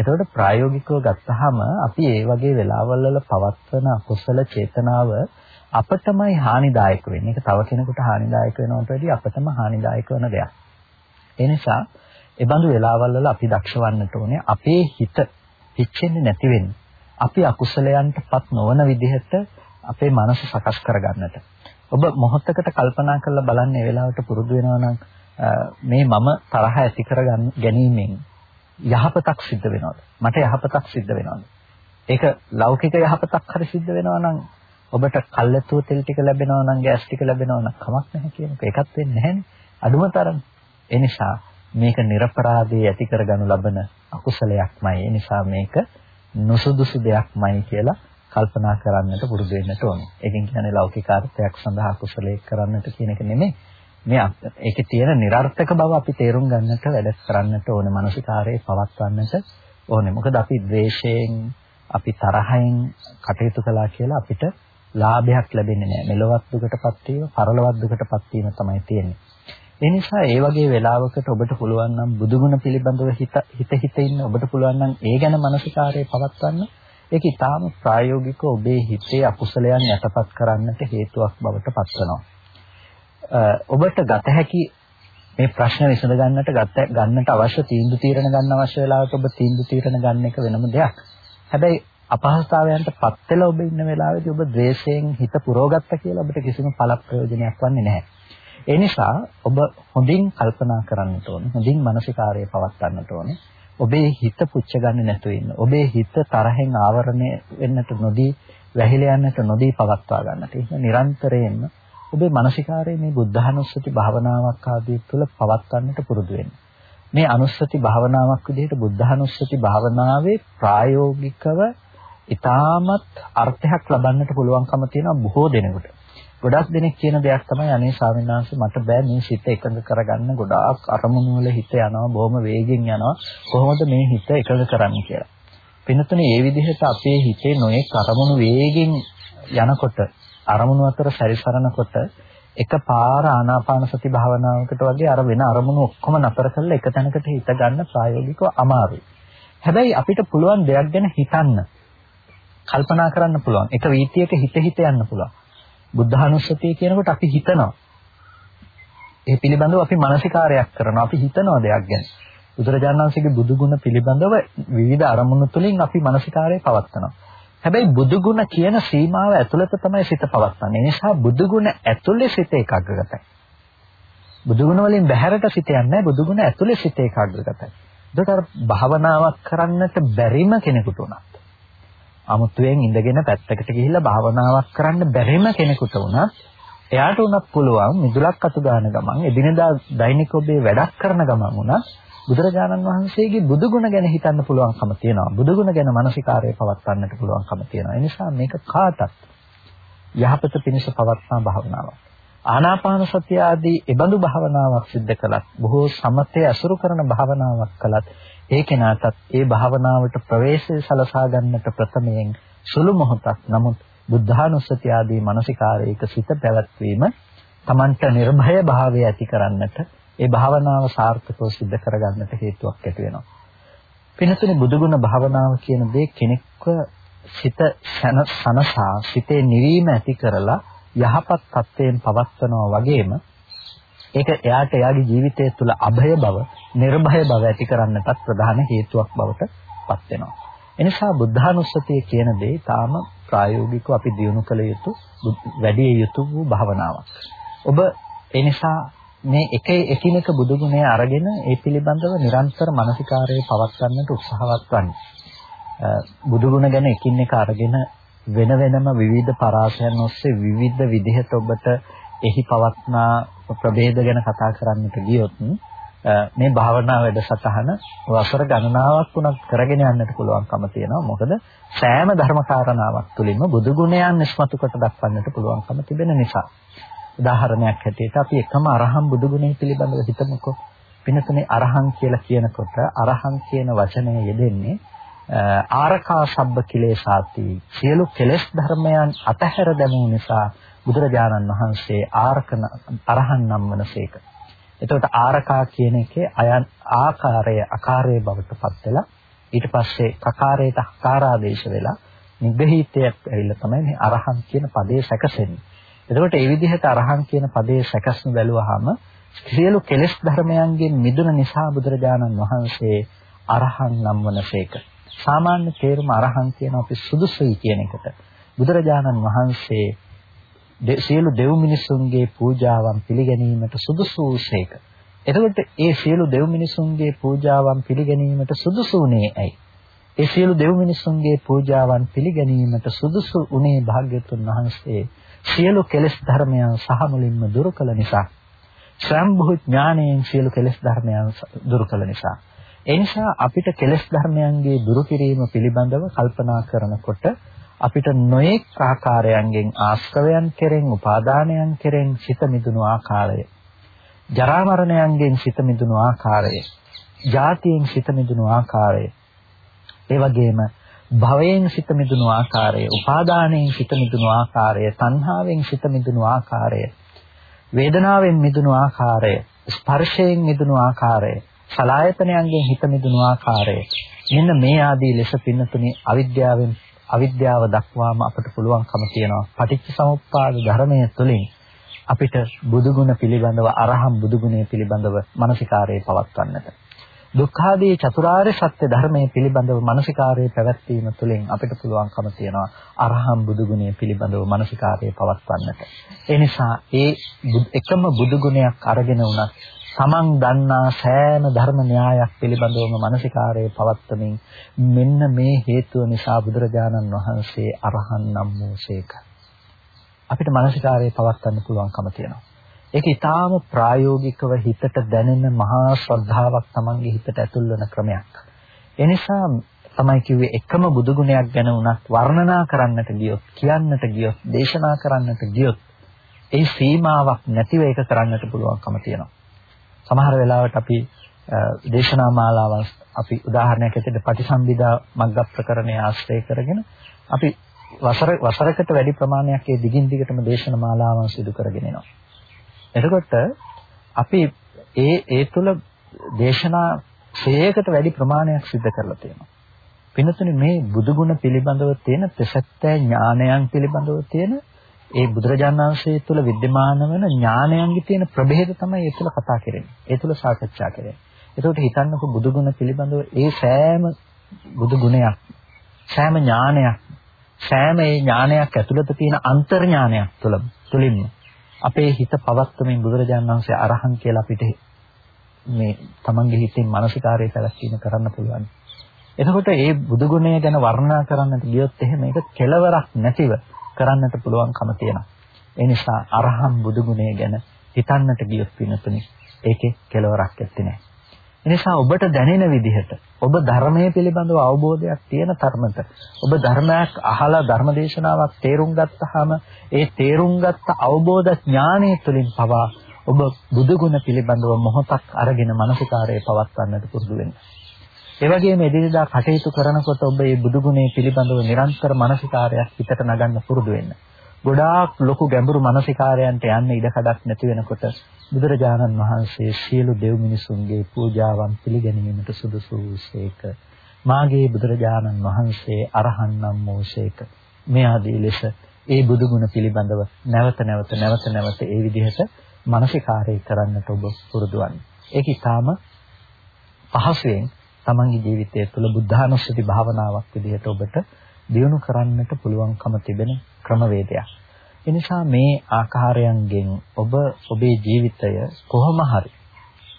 Speaker 1: එතකොට ප්‍රායෝගිකව ගත්තාම අපි ඒ වගේ වෙලාවල් වල පවත්වන අකුසල චේතනාව අපටමයි හානිදායක වෙන්නේ. ඒක තව කෙනෙකුට හානිදායක වෙනවට වැඩිය අපටම හානිදායක වෙන දෙයක්. ඒ නිසා ඒ බඳු වෙලාවල් වල අපි දක්ෂ වන්නට ඕනේ අපේ හිත පිච්චෙන්නේ නැති වෙන්න. අපි අකුසලයන්ටපත් නොවන විදිහට අපේ මනස සකස් කරගන්නට. ඔබ මොහොතකට කල්පනා කරලා බලන්න ඒ වෙලාවට පුරුදු වෙනවා නම් මේ මම තරහ ඇති කර ගැනීමෙන් යහපතක් සිද්ධ වෙනවද? මට යහපතක් සිද්ධ වෙනවද? ඒක ලෞකික යහපතක් හරි සිද්ධ වෙනවා නම් ඔබට කල්ැතුව තෙල් ටික ලැබෙනවා නම් ගෑස් ටික ලැබෙනවා නම් කමක් නැහැ කියන එක. ඒකත් වෙන්නේ නැහැනේ. අඩුම තරම්. ඒ නිසා මේක නිර්පරාධයේ ඇති කරගනු ලබන අකුසලයක්මයි. ඒ නිසා මේක නුසුදුසු දෙයක්මයි කියලා කල්පනා කරන්නට පුරුදු වෙන්නට ඕනේ. ඒකෙන් කියන්නේ ලෞකිකාර්ථයක් සඳහා අකුසලයක් කරන්නට කියන එක නෙමෙයි. මේ ඒකේ තියෙන નિરර්ථක බව අපි තේරුම් ගන්නට වැඩ කරන්නට ඕනේ. මානසිකාරයේ පවත්වන්නට ඕනේ. මොකද අපි ද්වේෂයෙන් අපි තරහෙන් කටයුතු කළා කියලා අපිට ලාභයක් ලැබෙන්නේ නැහැ. මෙලොවත් දුකටපත් වීම, පරලොවත් දුකටපත් වීම තමයි තියෙන්නේ. ඒ නිසා ඒ වගේ වෙලාවකට ඔබට පුළුවන් නම් බුදුගුණ පිළිබඳව හිත හිත හිත ඉන්න ඔබට පුළුවන් නම් ඒ ගැන මානසිකාරය පවත්වන්න ඒක ඊටාම ප්‍රායෝගිකව ඔබේ හිතේ අකුසලයන් යටපත් කරන්නට හේතුවක් බවට පත්වනවා. ඔබට ගත හැකි මේ ප්‍රශ්න විසඳ ගන්නට ගත ගන්නට අවශ්‍ය තීන්දුව తీරන ගන්න අවශ්‍ය වෙලාවට ඔබ තීන්දුව తీරන ගන්න එක වෙනම දෙයක්. හැබැයි අපහසුතාවයන්ට පත් වෙලා ඔබ ඉන්න වෙලාවේදී ඔබ ද්වේෂයෙන් හිත පුරවගත්ත කියලා ඔබට කිසිම පළ ප්‍රයෝජනයක් වන්නේ නැහැ. ඒ නිසා ඔබ හොඳින් කල්පනා කරන්නට ඕනේ. හොඳින් මානසිකාරය පවත්වන්නට ඕනේ. ඔබේ හිත පුච්ච ගන්න නැතුව ඉන්න. ඔබේ හිත තරහෙන් ආවරණය වෙන්නට නොදී වැහිලා යන්නට නොදී පවත්වා ගන්නට. ඒක නිරන්තරයෙන්ම ඔබේ මානසිකාරයේ මේ බුද්ධානුස්සති භාවනාවක් ආදී තුළ පවත්වන්නට පුරුදු වෙන්න. මේ අනුස්සති භාවනාවක් විදිහට බුද්ධානුස්සති භාවනාවේ ප්‍රායෝගිකව ඊටමත් අර්ථයක් ලබන්නට පුළුවන්කම තියෙන බොහෝ දෙනෙකුට. ගොඩක් දෙනෙක් කියන දෙයක් තමයි අනේ ස්වාමීන් වහන්සේ මට බෑ මේ සිත එකඟ කරගන්න ගොඩාක් අරමුණු වල හිත යනවා බොහොම වේගෙන් යනවා කොහොමද මේ හිත එකඟ කරන්නේ කියලා. පින්නතුනේ මේ විදිහට අපේ හිතේ නොයෙක් අරමුණු වේගෙන් යනකොට අරමුණු අතර සැරිසරනකොට එකපාර ආනාපාන සති භාවනාවකට වගේ අර වෙන අරමුණු ඔක්කොම නතර කරලා එක තැනකට හිත ගන්න ප්‍රායෝගිකව අමාරුයි. හැබැයි අපිට පුළුවන් දෙයක් ගැන හිතන්න. කල්පනා කරන්න පුළුවන්. එක වීතියක හිත හිත යන්න පුළුවන්. බුද්ධානුස්සතිය කියනකොට අපි හිතනවා. ඒ පිළිබඳව අපි මානසිකාරයක් කරනවා. අපි හිතනවා දෙයක් ගැන. බුදුරජාණන් වහන්සේගේ බුදුගුණ පිළිබඳව විවිධ අරමුණු තුලින් අපි මානසිකාරය පවත්නවා. හැබැයි බුදුගුණ කියන සීමාව ඇතුළත තමයි සිත පවත්වන්නේ. ඒ නිසා බුදුගුණ ඇතුළේ සිත ඒකාග්‍රගතයි. බුදුගුණ වලින් බැහැරට සිත යන්නේ බුදුගුණ ඇතුළේ සිත ඒකාග්‍රගතයි. ඒකට භාවනාවක් කරන්නට බැරිම කෙනෙකුට උනත් අමුතුවෙන් ඉඳගෙන පැත්තකට ගිහිල්ලා භාවනාවක් කරන්න බැරිම කෙනෙකුට උනත් එයාට උනත් පුළුවන් මිදුලක් අතු ගන්න ගමන් එදිනෙදා දෛනික ඔබේ වැඩක් කරන ගමන් උනත් බුදුරජාණන් වහන්සේගේ බුදුගුණ ගැන හිතන්න පුළුවන්කම තියෙනවා. බුදුගුණ ගැන මානසිකාරය පවත්වන්නට පුළුවන්කම තියෙනවා. ඒ නිසා මේක කාටත් යහපත පිණිස පවත්නා භාවනාවක්. ආනාපාන සතිය ආදී එබඳු භාවනාවක් සිද්ධ කළත් බොහෝ සමතේ අසුරු කරන භාවනාවක් කළත් ඒ කෙනාටත් ඒ භාවනාවට ප්‍රවේශය සලසා ගන්නට ප්‍රථමයෙන් සුළු මොහොතක් නමුත් බුද්ධානුස්සතිය ආදී මානසිකාරයක සිත පැවැත්වීම Tamanට නිර්භය භාවය ඇති කරන්නට ඒ භාවනාව සාර්ථකව සිද්ධ කරගන්නට හේතුවක් ඇති වෙනවා. පිනතුනේ බුදුගුණ භාවනාව කියන දේ කෙනෙක්ව සිත සනසා සිතේ නිවීම ඇති කරලා යහපත් තත්වයෙන් පවත්වනවා වගේම ඒක එයාට එයාගේ ජීවිතය තුළ අභය බව, නිර්භය බව ඇති කරන්නටත් ප්‍රධාන හේතුවක් බවට පත් වෙනවා. එනිසා බුද්ධානුස්සතිය කියන දේ තාම ප්‍රායෝගිකව අපි දියුණු කළ යුතු වැඩි යුතු වූ භාවනාවක්. ඔබ එනිසා මේ එක එකිනෙක බුදු ගුණය අරගෙන ඒ පිළිබඳව නිරන්තර මානසිකාරයේ පවත්වන්නට උත්සාහවත් වන්න. බුදු ගුණ ගැන එකින් එක අරගෙන වෙන වෙනම විවිධ පරාසයන් ඔස්සේ විවිධ විදිහට ඔබට එහි පවත්නා ප්‍රභේද ගැන කතා කරන්නට ගියොත් මේ භාවනා වැඩසටහන වසර ගණනාවක් වුණත් කරගෙන යන්නට පුළුවන්කම තියෙනවා. මොකද සෑම ධර්මකාරණාවක් තුළින්ම බුදු ගුණයන් නිස්මතු කොට දක්වන්නට පුළුවන්කම තිබෙන නිසා. උදාහරණයක් හැටියට අපි එකම අරහම් බුදු ගුණය පිළිබඳව හිතමුකෝ. පින්නතුනේ අරහං කියලා කියනකොට අරහං කියන වචනය යෙදෙන්නේ ආරකා සබ්බ කිලේසාති සියලු කෙලෙස් ධර්මයන් අතහැර දැමූ නිසා බුදුරජාණන් වහන්සේ ආරකන අරහන් නම් වනසේක. එතකොට ආරකා කියන එකේ අයන් ආකාරය ආකාරයේ බවට පත් වෙලා ඊට පස්සේ කකාරයට හකාරාදේශ වෙලා නිග්‍රහීතයක් ඇවිල්ලා තමයි මේ අරහන් කියන පදේ සැකසෙන්නේ. එතකොට ඒ විදිහට අරහන් කියන පදේ සැකස්ම බැලුවාම සියලු කෙලෙස් ධර්මයන්ගෙන් මිදුන නිසා බුදුරජාණන් වහන්සේ අරහන් නම් වනසේක. සාමාන්‍ය තේරුම අරහන් කියන අපි සුදුසුයි කියන එකට. බුදුරජාණන් වහන්සේ සියලු දෙව් මිනිසුන්ගේ පූජාවන් පිළිගැනීමට සුදුසු වූසේක. එතකොට ඒ සියලු දෙව් මිනිසුන්ගේ පූජාවන් පිළිගැනීමට සුදුසු උනේ ඇයි? ඒ සියලු දෙව් මිනිසුන්ගේ පූජාවන් පිළිගැනීමට සුදුසු උනේ භාග්‍යතුන් වහන්සේ සියලු කෙලෙස් ධර්මයන් සහ මුලින්ම දුරු කළ නිසා. ස්වයම්භූ ඥාණයෙන් සියලු කෙලෙස් ධර්මයන් දුරු කළ නිසා. ඒ නිසා අපිට කෙලෙස් ධර්මයන්ගේ දුරු කිරීම පිළිබඳව කල්පනා කරනකොට අපිට නොඑක් ආකාරයන්ගෙන් ආශ්‍රවයන් කෙරෙන් උපාදානයන් කෙරෙන් සිත මිදුණු ආකාරය ජරා මරණයන්ගෙන් සිත මිදුණු ආකාරය ජාතියෙන් සිත මිදුණු ආකාරය ඒ වගේම භවයෙන් සිත මිදුණු ආකාරය උපාදානයෙන් සිත මිදුණු ආකාරය තණ්හාවෙන් සිත මිදුණු ආකාරය වේදනාවෙන් මිදුණු ආකාරය ස්පර්ශයෙන් මිදුණු ආකාරය සලායතනයන්ගෙන් හිත මිදුණු ආකාරය. මෙන්න මේ ආදී ලෙස පින්නතුනේ අවිද්‍යාවෙන් අවිද්‍යාව දක්වාම අපට පුළුවන්කම තියෙනවා. පටිච්ච සමුප්පාද ධර්මය තුළින් අපිට බුදුගුණ පිළිබඳව අරහම් බුදුගුණය පිළිබඳව මානසිකාරයේ පවත්වන්නට. දුක්ඛාදී චතුරාර්ය සත්‍ය ධර්මයේ පිළිබඳව මානසිකාරයේ පැවැත්වීම තුළින් අපිට පුළුවන්කම තියෙනවා අරහම් බුදුගුණය පිළිබඳව මානසිකාරයේ පවත්වන්නට ඒ නිසා ඒ එකම බුදුගුණයක් අරගෙන උනත් තමන් දන්නා සෑම ධර්ම න්‍යායක් පිළිබඳවම මානසිකාරයේ පවත්වමින් මෙන්න මේ හේතුව නිසා බුදුරජාණන් වහන්සේ අරහන් නම් වූසේක. අපිට මානසිකාරයේ පවත්වන්න පුළුවන්කම තියෙනවා. ඒක ඊටාම ප්‍රායෝගිකව හිතට දැනෙන මහා ශ්‍රද්ධාවක් තමන්ගේ හිතට ඇතුල් වෙන ක්‍රමයක්. ඒ නිසා තමයි කිව්වේ එකම බුදු ගුණයක් ගැන උනත් වර්ණනා කරන්නට ගියොත්, කියන්නට ගියොත්, දේශනා කරන්නට ගියොත් ඒ සීමාවක් නැතිව ඒක කරන්නට පුළුවන්කම තියෙනවා. සමහර වෙලාවට අපි දේශනා මාලාවන් අපි උදාහරණයක් ඇටියට පටිසම්භිදා මග්ග ප්‍රකරණය ආශ්‍රය කරගෙන අපි වසර වසරකට වැඩි ප්‍රමාණයක් ඒ දිගින් දිගටම දේශන මාලාවන් සිදු කරගෙන යනවා. එතකොට අපි ඒ ඒ තුල දේශනා 100කට වැඩි ප්‍රමාණයක් සිදු කරලා තියෙනවා. පින්නතුනේ මේ බුදුගුණ පිළිබඳව තියෙන ප්‍රසත්‍ය ඥානයන් පිළිබඳව තියෙන ඒ බුදුරජාණන් වහන්සේ තුළ विद्यमान වෙන ඥානයන්ගේ තියෙන ප්‍රභේද තමයි ඒ තුළ කතා කරන්නේ. ඒ තුළ සාකච්ඡා කරන්නේ. ඒකට හිතන්නකො බුදුගුණ පිළිබඳව ඒ සෑම බුදු ගුණයක් සෑම ඥානයක් සෑම ඒ ඥානයක් ඇතුළත තියෙන අන්තර් ඥානයක් තුළ තුලින්ම අපේ හිත පවත්වමින් බුදුරජාණන් වහන්සේ අරහන් කියලා අපිට මේ තමන්ගේ හිතෙන් මානසිකාරය පැවැත්වීම කරන්න පුළුවන්. එතකොට ඒ බුදු ගුණය ගැන වර්ණනා කරන්නට ගියොත් එහෙම ඒක කෙලවරක් නැතිව කරන්නට පුළුවන්කම තියෙනවා. ඒ නිසා අරහම් බුදු ගුණය ගැන හිතන්නට ගියොත් පිනතුනි ඒකේ කෙලවරක් ඇත්තේ නැහැ. එනිසා ඔබට දැනෙන විදිහට ඔබ ධර්මයේ පිළිබඳව අවබෝධයක් තියෙන තරමට ඔබ ධර්මයක් අහලා ධර්මදේශනාවක් තේරුම් ගත්තාම ඒ තේරුම් ගත්ත අවබෝධ ඥානය තුළින් පවා ඔබ බුදු ගුණ පිළිබඳව මොහොතක් අරගෙන මානසිකාරයේ පවත්වන්නට පුරුදු වෙන්න. ඒ වගේම එදිනෙදා කටයුතු කරනකොට ඔබ මේ බුදු ගුණේ පිළිබඳව නිරන්තර මානසිකාරයක් හිතට නගන්න පුරුදු වෙන්න. ගොඩාක් ලොකු ගැඹුරු මානසිකාරයන්ට යන්න ඉඩ කඩක් නැති වෙනකොට බුදුරජාණන් වහන්සේ සියලු දෙව් මිනිසුන්ගේ පූජාවන් පිළිගැනීමට සුදුසු වූසේක. මාගේ බුදුරජාණන් වහන්සේ අරහන් නම් වූසේක. මේ ආදී ලෙස ඒ බුදු ගුණ පිළිබඳව නැවත නැවත නැවත නැවත ඒ විදිහට මානසිකාරය කරන්නට ඔබ පුරුදු වන්න. ඒක ඊටාම පහසුවෙන් තමන්ගේ ජීවිතය තුළ බුද්ධානුස්සති භාවනාවක් විදිහට ඔබට දියුණු කරන්නට පුළුවන්කම තිබෙන ක්‍රමවේදයක්. එනිසා මේ ආකාරයන්ගෙන් ඔබ ඔබේ ජීවිතය කොහොම හරි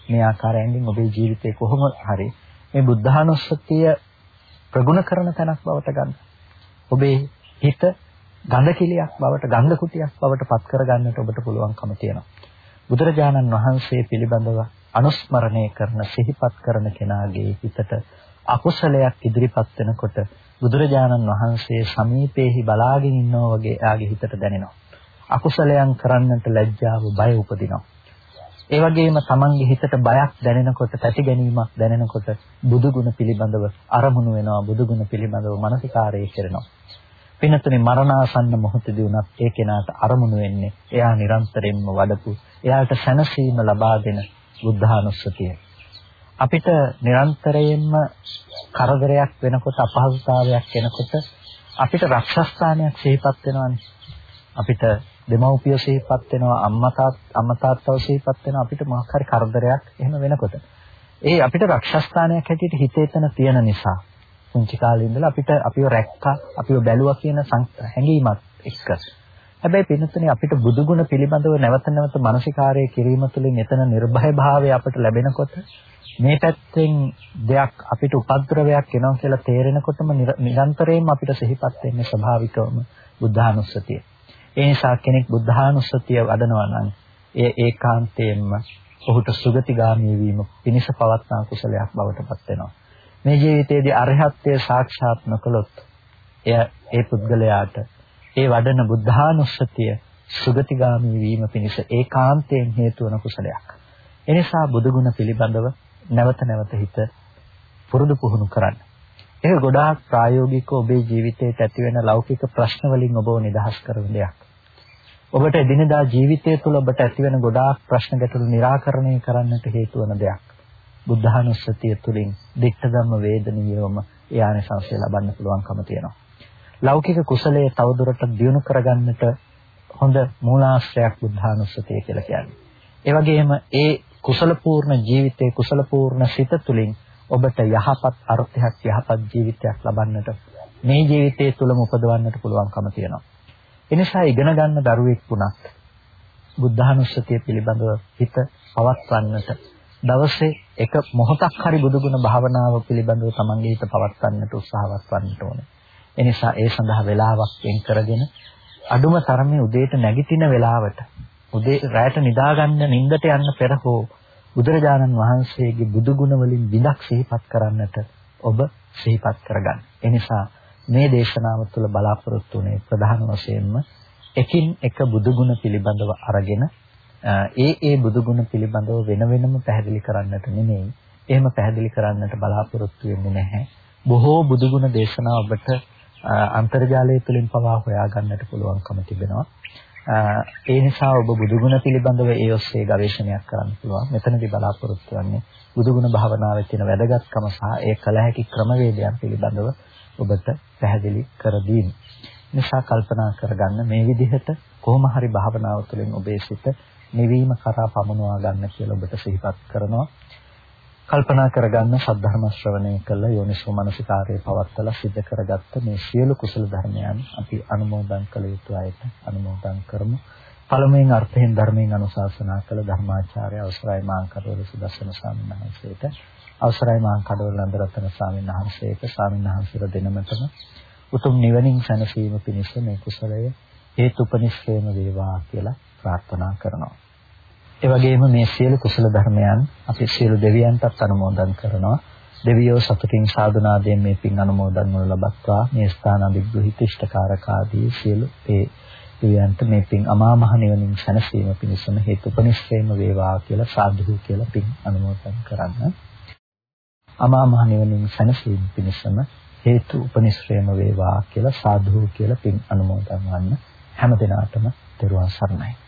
Speaker 1: මේ ආකාරයෙන් ඔබේ ජීවිතය කොහොම හරි මේ බුද්ධානුස්සතිය ප්‍රගුණ කරන තැනක් බවට ගන්න. ඔබේ හිත ගඳ කිලියක් බවට ගඳ කුටියක් බවට පත් කරගන්නට ඔබට පුළුවන්කම තියෙනවා. බුදුරජාණන් වහන්සේ පිළිබඳව අනුස්මරණය කරන සිහිපත් කරන කෙනාගේ හිතට අකුසලයක් ඉදිරිපත් වෙනකොට බුදුරජාණන් වහන්සේ සමීපේහි බලාගෙන ඉන්නවා වගේ එයාගේ හිතට දැනෙනවා. අකුසලයන් කරන්නට ලැජ්ජාව බය උපදිනවා. ඒ වගේම තමන්ගේ හිතට බයක් දැනෙනකොට, පැති ගැනීමක් දැනෙනකොට බුදුගුණ පිළිබඳව අරමුණු වෙනවා, බුදුගුණ පිළිබඳව මානසිකාරය කරනවා. පින්නතුනේ මරණාසන්න මොහොතදී උනත් ඒ කෙනාට අරමුණු වෙන්නේ එයා නිරන්තරයෙන්ම වඩපු එයාට සැනසීම ලබා දෙන බුද්ධානුස්සතිය. අපිට නිරන්තරයෙන්ම කරදරයක් වෙනකොට අපහසුතාවයක් එනකොට අපිට රක්ෂස්ථානයක් සිහිපත් වෙනවානේ. අපිට දෙමව්පිය සිහිපත් වෙනවා අම්මා තාත් අම්මා තාත්තව සිහිපත් වෙනවා අපිට මොකක් හරි කරදරයක් එහෙම වෙනකොට. ඒ අපිට රක්ෂස්ථානයක් හැටියට හිතේ තන තියෙන නිසා පුංචි කාලේ ඉඳලා අපිට අපිව රැක්කා අපිව බැලුවා කියන හැඟීමත් එක්ක හැබැයි පින්නතුනේ අපිට බුදුගුණ පිළිබඳව නැවත නැවත මානසිකාරය කිරීම තුළින් එතන නිර්භය භාවය අපට ලැබෙනකොට මේ පැත්තෙන් දෙයක් අපිට උපද්‍රවයක් එනවා කියලා තේරෙනකොටම නිරන්තරයෙන්ම අපිට සිහිපත් වෙන්නේ ස්වභාවිකවම බුද්ධානුස්සතිය. ඒ නිසා කෙනෙක් බුද්ධානුස්සතිය වඩනවා නම් ඒ ඒකාන්තයෙන්ම ඔහුට සුගතිගාමී වීම පිණිස පවත්නා කුසලයක් බවට පත් වෙනවා. මේ ජීවිතයේදී අරහත්ත්වය සාක්ෂාත් නොකළොත් එය ඒ පුද්ගලයාට ඒ වඩන බුද්ධානුස්සතිය සුගතිගාමී වීම පිණිස ඒකාන්තයෙන් හේතු වන කුසලයක්. එනිසා බුදුගුණ පිළිබඳව නැවත නැවත හිත පුරුදු පුහුණු කරන්න. ඒක ගොඩාක් ප්‍රායෝගිකව ඔබේ ජීවිතයට ඇති වෙන ලෞකික ප්‍රශ්න වලින් ඔබව නිදහස් කරන දෙයක්. ඔබට එදිනදා ජීවිතය තුළ ඔබට ඇති වෙන ගොඩාක් ප්‍රශ්න ගැටලු निराකරණය කරන්නට හේතු වන දෙයක්. බුද්ධානුස්සතිය තුළින් දික්ඨ ධම්ම වේදනීයවම ඒ ආනිසංසය ලබන්න පුළුවන්කම තියෙනවා. ලෞකික කුසලයේ තවදුරටත් දියුණු කරගන්නට හොඳ මූලාශ්‍රයක් බුද්ධානුස්සතිය කියලා කියන්නේ. ඒ වගේම ඒ කුසල පූර්ණ ජීවිතයේ කුසල පූර්ණ සිත තුළින් ඔබට යහපත් අර්ථයක් යහපත් ජීවිතයක් ලබන්නට මේ ජීවිතයේ තුලම උපදවන්නට පුළුවන්කම තියෙනවා. එනිසා ඉගෙන ගන්න දරුවෙක් වුණත් බුද්ධානුස්සතිය පිළිබඳව හිත පවත්වන්නට දවසේ එක මොහොතක් හරි බුදුගුණ භාවනාව පිළිබඳව තමන්ගේ හිත පවත්වන්නට උත්සාහවත් වන්නට ඕනේ. එනිසා ඒ සඳහා වේලාවක් වෙන් කරගෙන අඩුම තරමේ උදේට නැගිටින වෙලාවට උදේ රැයට නිදාගන්න නිින්දට යන්න පෙර හෝ බුදුරජාණන් වහන්සේගේ බුදු ගුණ වලින් විඳක් සිහිපත් කරන්නට ඔබ සිහිපත් කරගන්න. එනිසා මේ දේශනාව තුළ බලාපොරොත්තු වුණේ ප්‍රධාන වශයෙන්ම එකින් එක බුදු ගුණ පිළිබඳව අරගෙන ඒ ඒ බුදු ගුණ පිළිබඳව වෙන වෙනම පැහැදිලි කරන්නට නෙමෙයි. එහෙම පැහැදිලි කරන්නට බලාපොරොත්තු වෙන්නේ නැහැ. බොහෝ බුදු ගුණ දේශනා ඔබට අන්තර්ජාලය තුළින් පවා හොයා ගන්නට පුළුවන්කම තිබෙනවා. ඒ නිසා ඔබ බුදුගුණ පිළිබඳව ඒ ඔස්සේ ගවේෂණයක් කරන්න පුළුවන්. මෙතනදී බලාපොරොත්තු වෙන්නේ බුදුගුණ භාවනාවේ තියෙන වැදගත්කම සහ ඒ කල හැකි ක්‍රමවේදයන් පිළිබඳව ඔබට පැහැදිලි කර දීම. නිසා කල්පනා කරගන්න මේ විදිහට කොහොම හරි භාවනාව තුළින් ඔබේ සිත නිවීම කරා පමුණවා ගන්න කියලා ඔබට සිහිපත් කරනවා. කල්පනා කරගන්න සද්ධර්ම ශ්‍රවණය කළ යෝනිසෝ මනසිකාරයේ පවත්තලා සිද්ධ කරගත්ත මේ සියලු කුසල ධර්මයන් අපි අනුමෝදන් කළ යුතු අයට අනුමෝදන් කරමු. පළමුවෙන් අර්ථයෙන් ධර්මයෙන් අනුශාසනා කළ ධර්මාචාර්ය අවසරයි මාංකඩවල සුදස්සන ස්වාමීන් වහන්සේට අවසරයි මාංකඩවල නන්දරත්න ස්වාමීන් වහන්සේට ස්වාමීන් වහන්සේලා දෙනමතම උතුම් නිවනින් සැනසීම පිණිස මේ කුසලය හේතුපනිස්සේම වේවා කියලා ප්‍රාර්ථනා කරනවා. ඒ වගේම මේ සියලු කුසල ධර්මයන් අපි සියලු දෙවියන්ටත් අනුමෝදන් කරනවා. දෙවියෝ සතුටින් සාදුනාදයෙන් මේ පින් අනුමෝදන් වන ලබත්වා මේ ස්ථාන අධිග්‍රහිත ඉෂ්ඨකාරක ආදී සියලු ඒ දෙවියන්ට මේ පින් අමා මහ නිවනින් සැනසීම පිණිසම හේතුපනිස්සේම වේවා කියලා සාදු කියලා පින් අනුමෝදන් කරන්න. අමා මහ නිවනින් සැනසීම පිණිසම හේතු උපනිශ්‍රේම වේවා කියලා සාදු කියලා පින් අනුමෝදන් වන්න හැම දිනාටම දරුවන් සරණයි